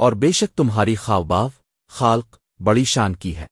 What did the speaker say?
اور بے شک تمہاری خواہ خالق بڑی شان کی ہے۔